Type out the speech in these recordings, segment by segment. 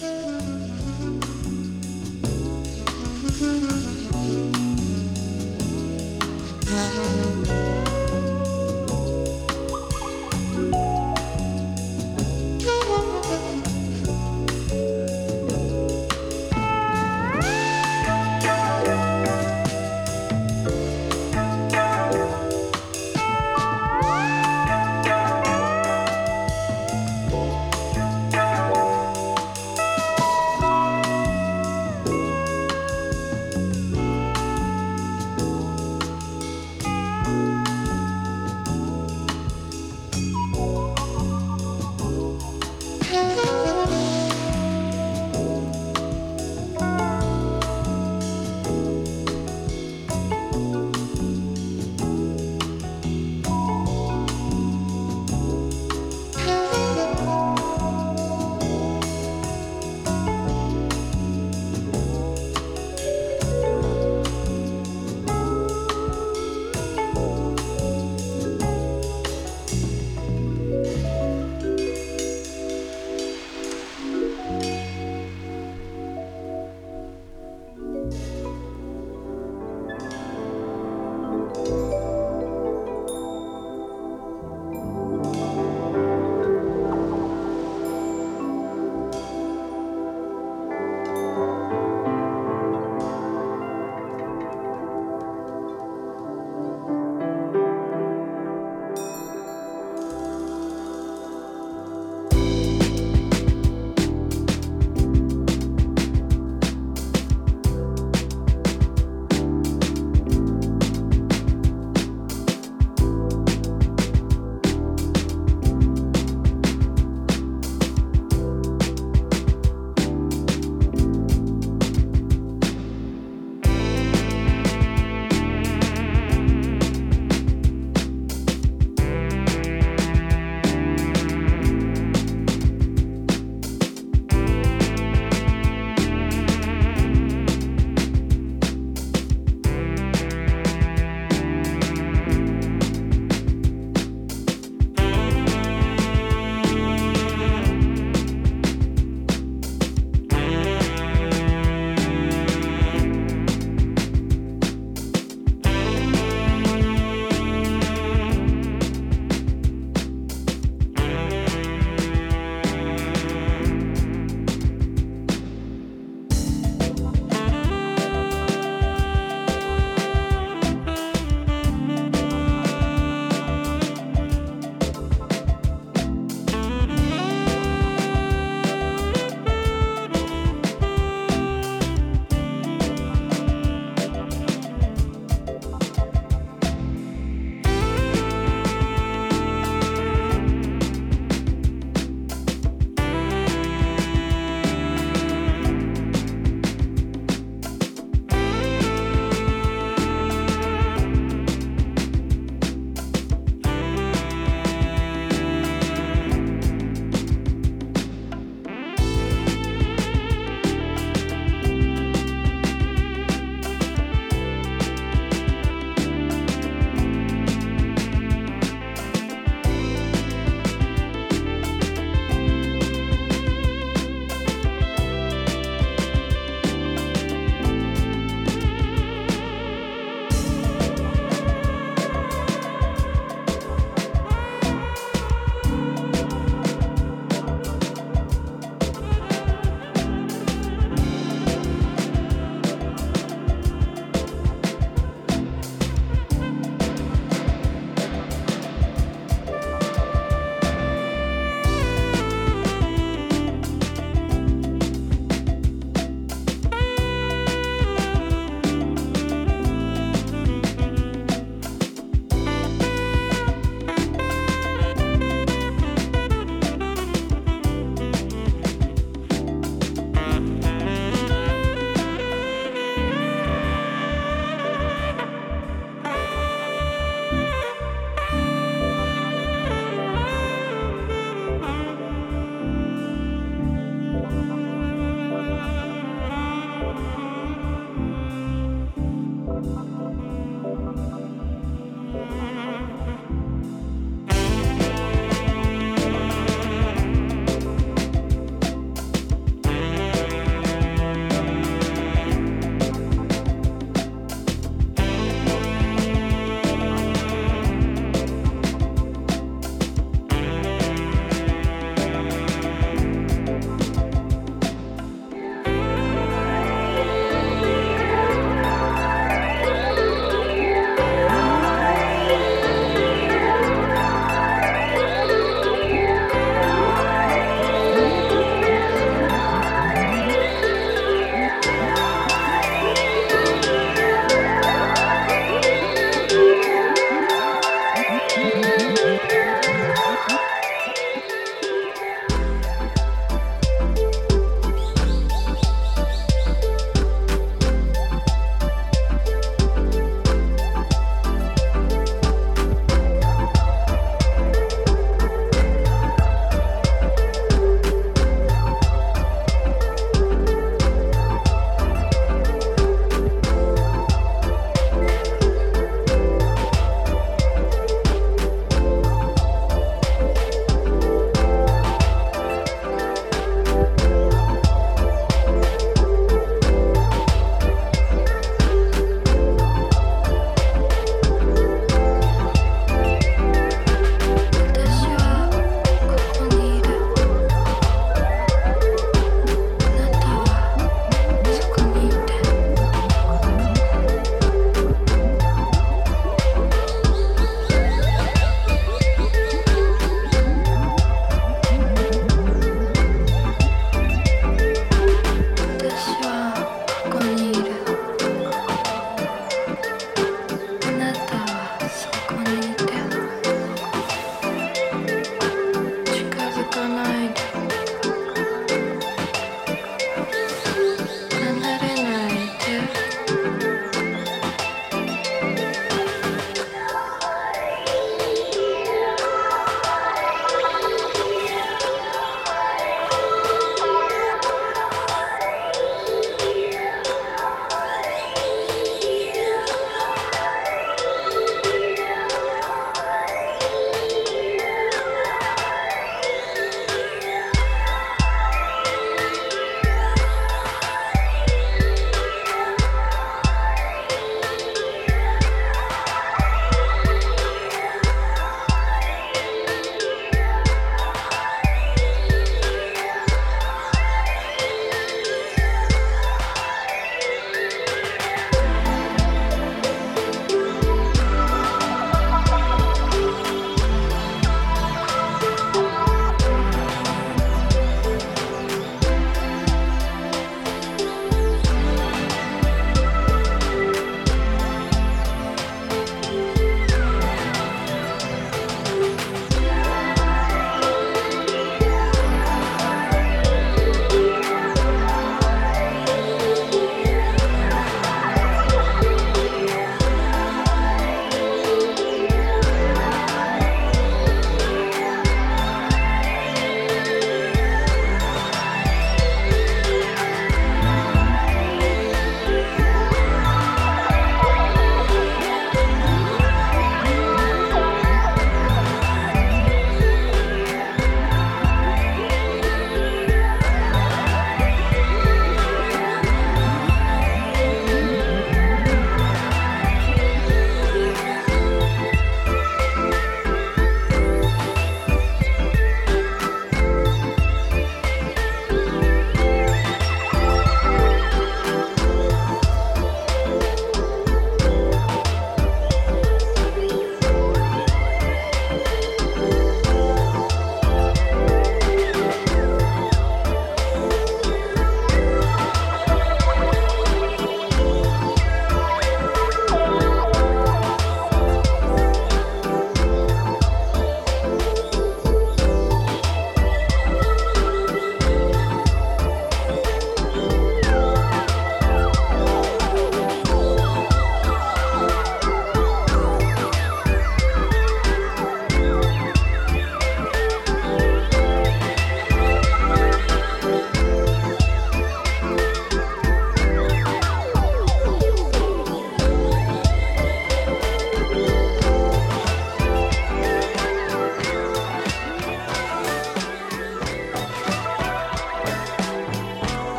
thank you.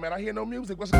Man? I hear no music. What's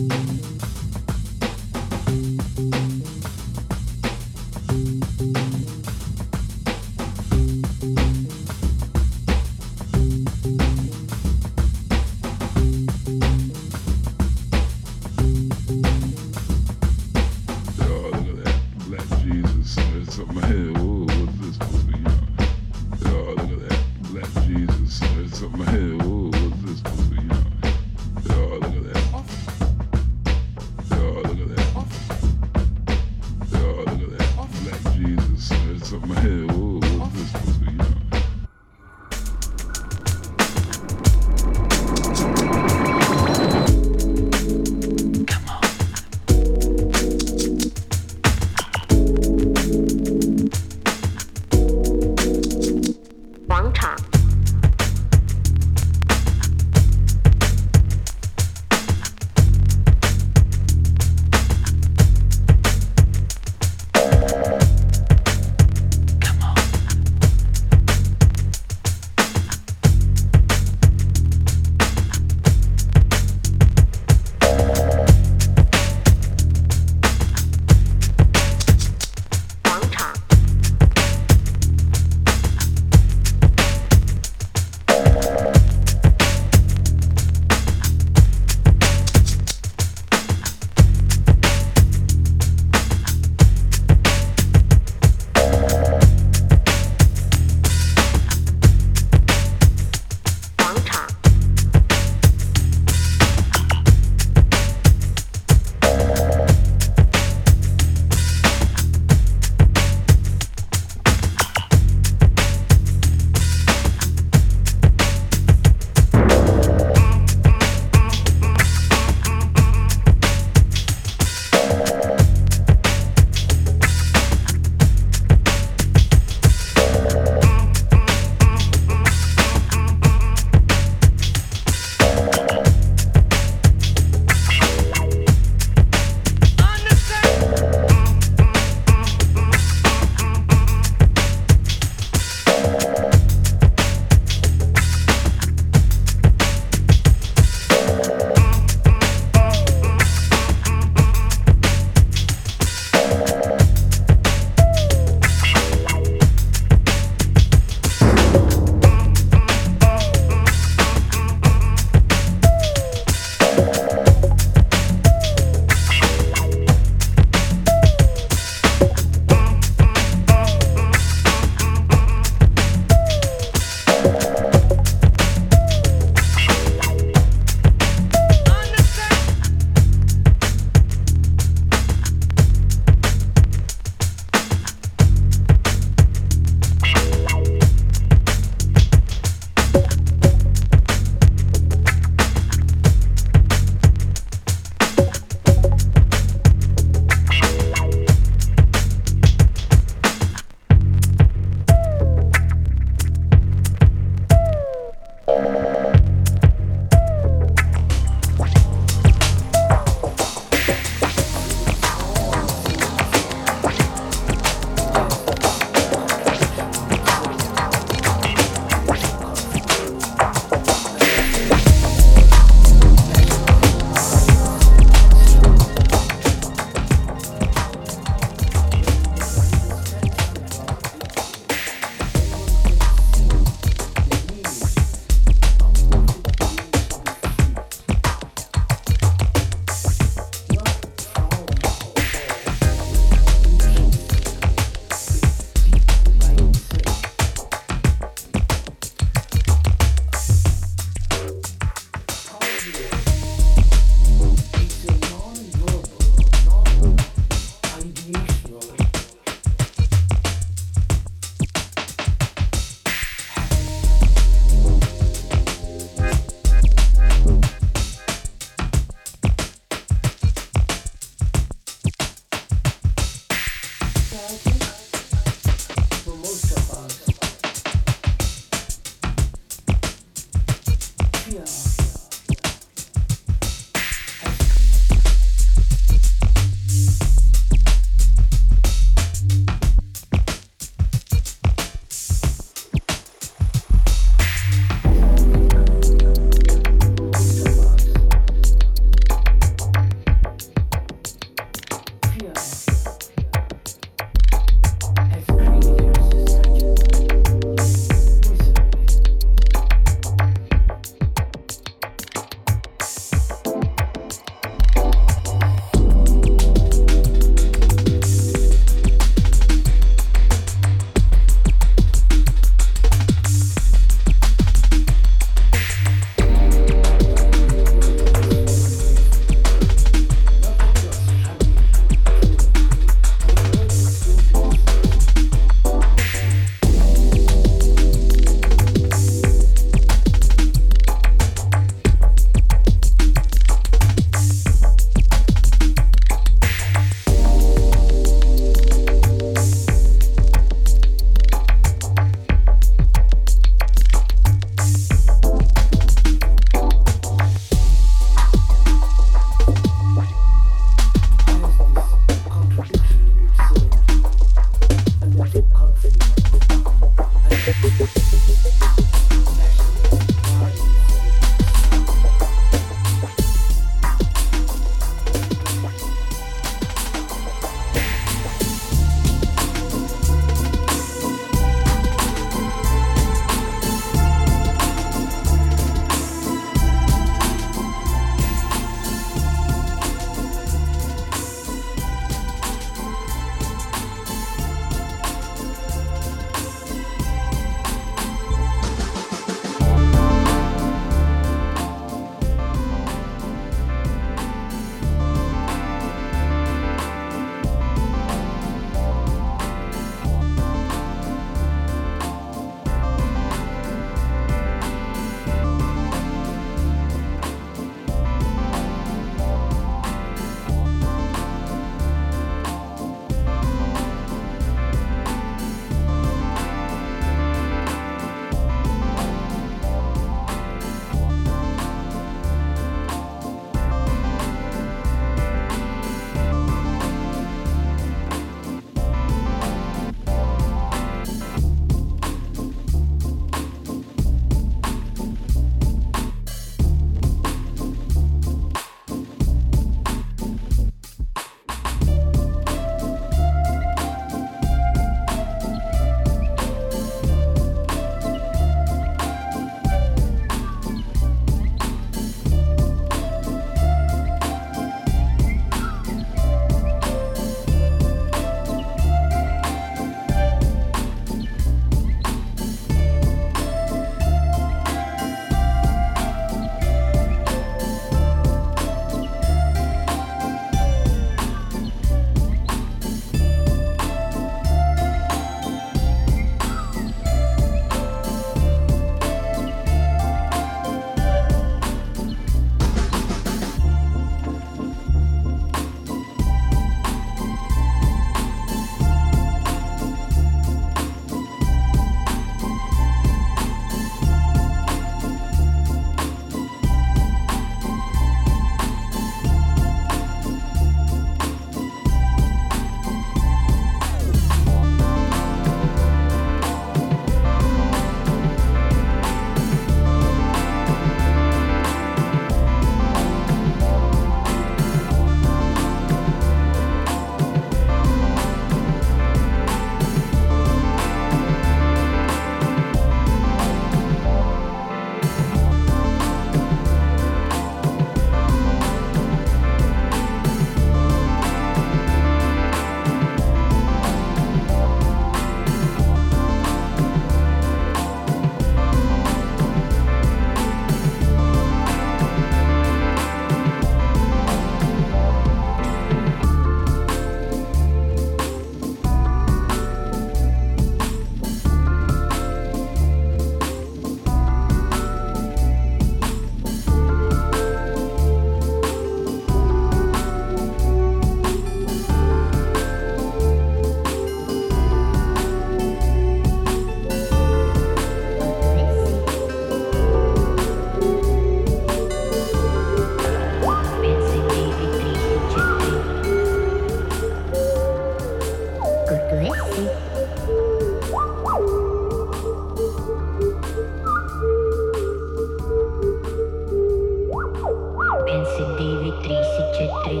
divi, trīs, četri.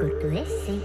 Kur tu esi?